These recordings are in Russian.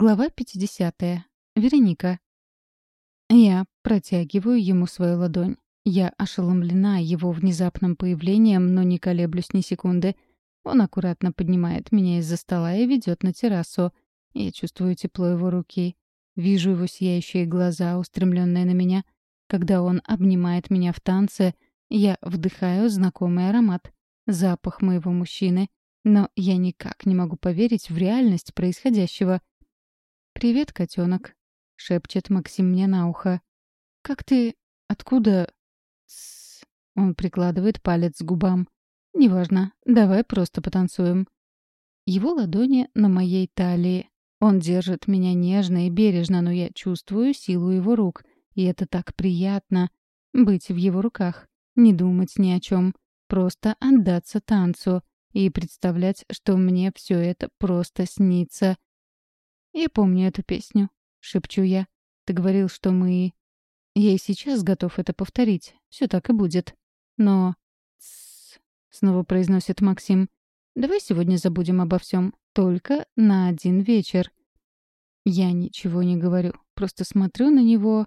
Глава 50. Вероника. Я протягиваю ему свою ладонь. Я ошеломлена его внезапным появлением, но не колеблюсь ни секунды. Он аккуратно поднимает меня из-за стола и ведет на террасу. Я чувствую тепло его руки. Вижу его сияющие глаза, устремленные на меня. Когда он обнимает меня в танце, я вдыхаю знакомый аромат. Запах моего мужчины. Но я никак не могу поверить в реальность происходящего. «Привет, котенок», — шепчет Максим мне на ухо. «Как ты... Откуда...» Тссс. Он прикладывает палец к губам. «Неважно. Давай просто потанцуем». Его ладони на моей талии. Он держит меня нежно и бережно, но я чувствую силу его рук. И это так приятно — быть в его руках, не думать ни о чем, просто отдаться танцу и представлять, что мне все это просто снится. «Я помню эту песню», — шепчу я. «Ты говорил, что мы...» «Я и сейчас готов это повторить. Все так и будет. Но...» «Тссс», — снова произносит Максим. «Давай сегодня забудем обо всем. Только на один вечер». Я ничего не говорю, просто смотрю на него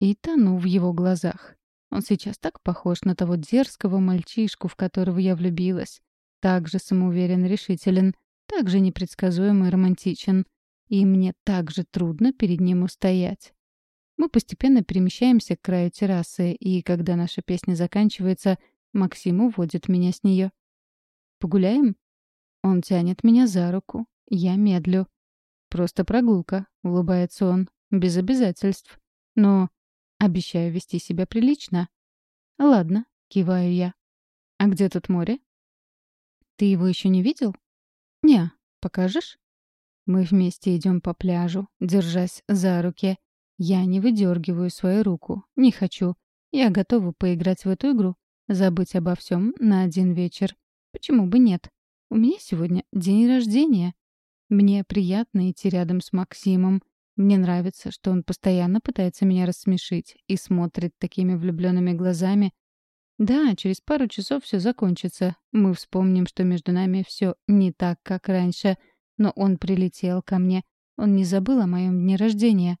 и тону в его глазах. Он сейчас так похож на того дерзкого мальчишку, в которого я влюбилась. Так же самоуверен решителен, так же непредсказуем и романтичен и мне так же трудно перед ним устоять. Мы постепенно перемещаемся к краю террасы, и когда наша песня заканчивается, Максим уводит меня с нее. «Погуляем?» Он тянет меня за руку. Я медлю. «Просто прогулка», — улыбается он, без обязательств. «Но обещаю вести себя прилично». «Ладно», — киваю я. «А где тут море?» «Ты его еще не видел?» «Не, покажешь?» Мы вместе идем по пляжу, держась за руки. Я не выдергиваю свою руку. Не хочу. Я готова поиграть в эту игру. Забыть обо всем на один вечер. Почему бы нет? У меня сегодня день рождения. Мне приятно идти рядом с Максимом. Мне нравится, что он постоянно пытается меня рассмешить и смотрит такими влюбленными глазами. Да, через пару часов все закончится. Мы вспомним, что между нами все не так, как раньше — но он прилетел ко мне. Он не забыл о моем дне рождения.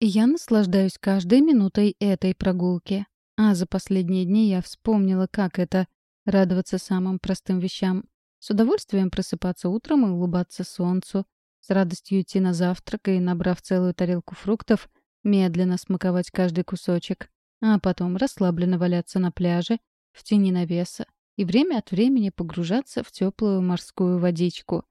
И я наслаждаюсь каждой минутой этой прогулки. А за последние дни я вспомнила, как это — радоваться самым простым вещам. С удовольствием просыпаться утром и улыбаться солнцу. С радостью идти на завтрак и, набрав целую тарелку фруктов, медленно смаковать каждый кусочек. А потом расслабленно валяться на пляже, в тени навеса, и время от времени погружаться в теплую морскую водичку.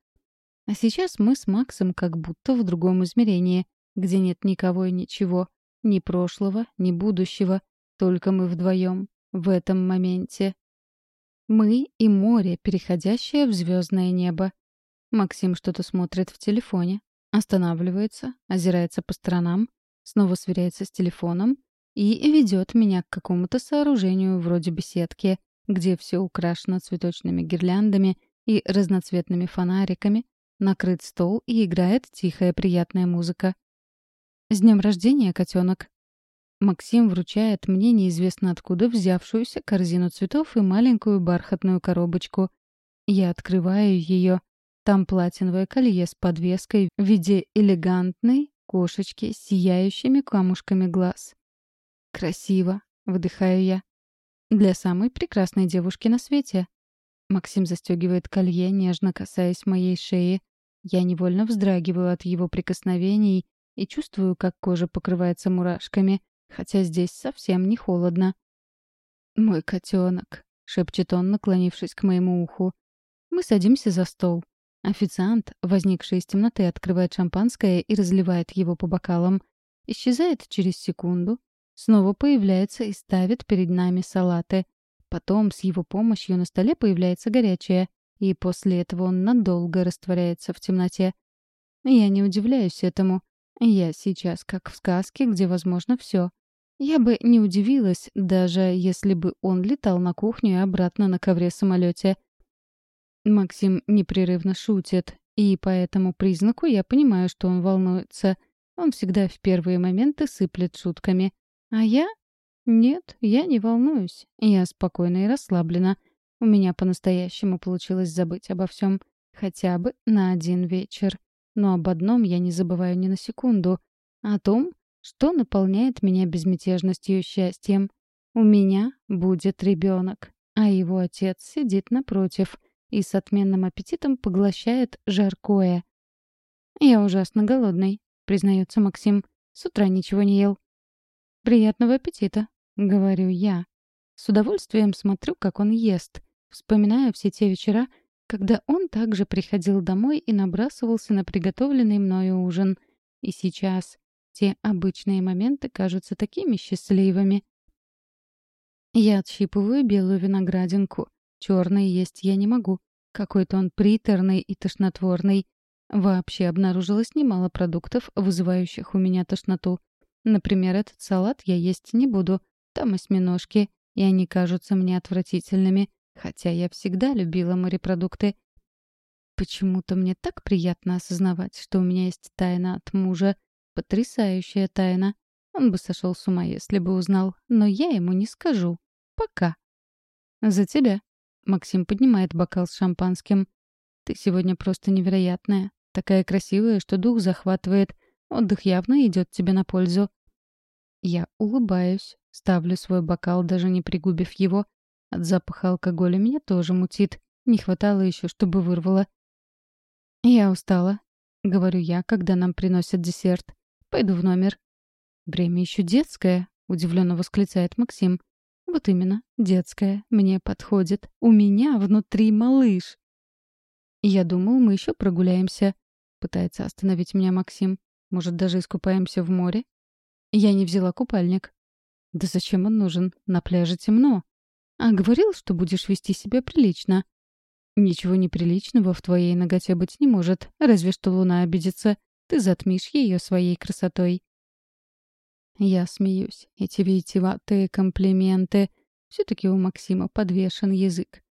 А сейчас мы с Максом как будто в другом измерении, где нет никого и ничего, ни прошлого, ни будущего, только мы вдвоем, в этом моменте. Мы и море, переходящее в звездное небо. Максим что-то смотрит в телефоне, останавливается, озирается по сторонам, снова сверяется с телефоном и ведет меня к какому-то сооружению вроде беседки, где все украшено цветочными гирляндами и разноцветными фонариками, Накрыт стол и играет тихая приятная музыка. «С днем рождения, котенок!» Максим вручает мне неизвестно откуда взявшуюся корзину цветов и маленькую бархатную коробочку. Я открываю ее. Там платиновое колье с подвеской в виде элегантной кошечки с сияющими камушками глаз. «Красиво!» — выдыхаю я. «Для самой прекрасной девушки на свете!» Максим застегивает колье, нежно касаясь моей шеи. Я невольно вздрагиваю от его прикосновений и чувствую, как кожа покрывается мурашками, хотя здесь совсем не холодно. «Мой котенок», — шепчет он, наклонившись к моему уху. Мы садимся за стол. Официант, возникший из темноты, открывает шампанское и разливает его по бокалам. Исчезает через секунду, снова появляется и ставит перед нами салаты. Потом с его помощью на столе появляется горячее и после этого он надолго растворяется в темноте. Я не удивляюсь этому. Я сейчас как в сказке, где возможно все. Я бы не удивилась, даже если бы он летал на кухню и обратно на ковре-самолете. Максим непрерывно шутит, и по этому признаку я понимаю, что он волнуется. Он всегда в первые моменты сыплет шутками. А я? Нет, я не волнуюсь. Я спокойна и расслаблена. У меня по-настоящему получилось забыть обо всем хотя бы на один вечер. но об одном я не забываю ни на секунду. О том, что наполняет меня безмятежностью и счастьем. У меня будет ребенок, а его отец сидит напротив и с отменным аппетитом поглощает жаркое. «Я ужасно голодный», — признается Максим. «С утра ничего не ел». «Приятного аппетита», — говорю я. С удовольствием смотрю, как он ест. Вспоминаю все те вечера, когда он также приходил домой и набрасывался на приготовленный мною ужин. И сейчас те обычные моменты кажутся такими счастливыми. Я отщипываю белую виноградинку. Черный есть я не могу. Какой-то он приторный и тошнотворный. Вообще обнаружилось немало продуктов, вызывающих у меня тошноту. Например, этот салат я есть не буду. Там осьминожки, и они кажутся мне отвратительными, хотя я всегда любила морепродукты. Почему-то мне так приятно осознавать, что у меня есть тайна от мужа, Потрясающая тайна. Он бы сошел с ума, если бы узнал, но я ему не скажу. Пока. «За тебя». Максим поднимает бокал с шампанским. «Ты сегодня просто невероятная. Такая красивая, что дух захватывает. Отдых явно идет тебе на пользу». Я улыбаюсь, ставлю свой бокал, даже не пригубив его. От запаха алкоголя меня тоже мутит. Не хватало еще, чтобы вырвало. «Я устала», — говорю я, когда нам приносят десерт. Пойду в номер». «Время еще детское», — удивленно восклицает Максим. «Вот именно, детское. Мне подходит. У меня внутри малыш». «Я думал, мы еще прогуляемся», — пытается остановить меня Максим. «Может, даже искупаемся в море?» Я не взяла купальник. «Да зачем он нужен? На пляже темно». «А говорил, что будешь вести себя прилично». «Ничего неприличного в твоей ноготе быть не может, разве что луна обидится. Ты затмишь ее своей красотой. Я смеюсь. Эти витиеватые комплименты. Все-таки у Максима подвешен язык.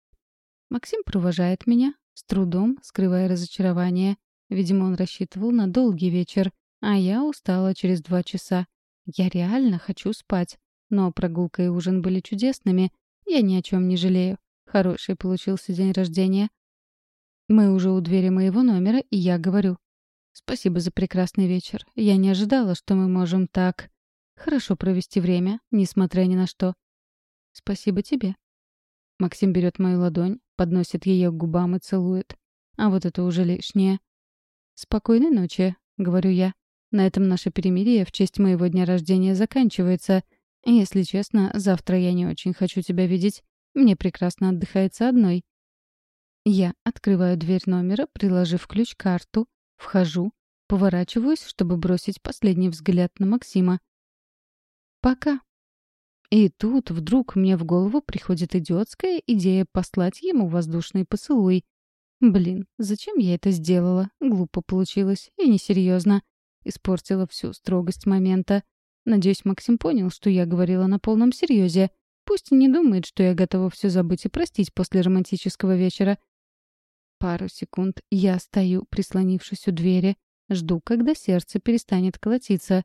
Максим провожает меня, с трудом скрывая разочарование. Видимо, он рассчитывал на долгий вечер, а я устала через два часа. Я реально хочу спать. Но прогулка и ужин были чудесными. Я ни о чем не жалею. Хороший получился день рождения. Мы уже у двери моего номера, и я говорю. Спасибо за прекрасный вечер. Я не ожидала, что мы можем так хорошо провести время, несмотря ни на что. Спасибо тебе. Максим берет мою ладонь, подносит ее к губам и целует. А вот это уже лишнее. «Спокойной ночи», — говорю я. На этом наше перемирие в честь моего дня рождения заканчивается. Если честно, завтра я не очень хочу тебя видеть. Мне прекрасно отдыхается одной. Я открываю дверь номера, приложив ключ-карту, Вхожу, поворачиваюсь, чтобы бросить последний взгляд на Максима. «Пока». И тут вдруг мне в голову приходит идиотская идея послать ему воздушный поцелуй. Блин, зачем я это сделала? Глупо получилось и несерьезно. Испортила всю строгость момента. Надеюсь, Максим понял, что я говорила на полном серьезе. Пусть не думает, что я готова все забыть и простить после романтического вечера. Пару секунд я стою, прислонившись у двери, жду, когда сердце перестанет колотиться.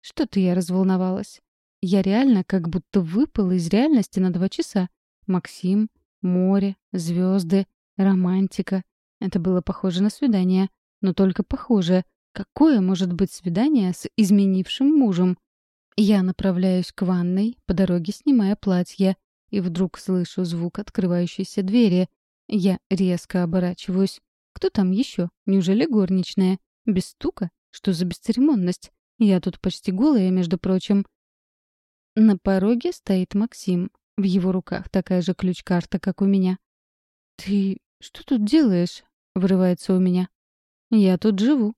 Что-то я разволновалась. Я реально как будто выпала из реальности на два часа. Максим, море, звезды, романтика. Это было похоже на свидание. Но только похоже. Какое может быть свидание с изменившим мужем? Я направляюсь к ванной, по дороге снимая платье, и вдруг слышу звук открывающейся двери. Я резко оборачиваюсь. Кто там еще? Неужели горничная? Без стука? Что за бесцеремонность? Я тут почти голая, между прочим. На пороге стоит Максим. В его руках такая же ключ-карта, как у меня. «Ты что тут делаешь?» — вырывается у меня. «Я тут живу»,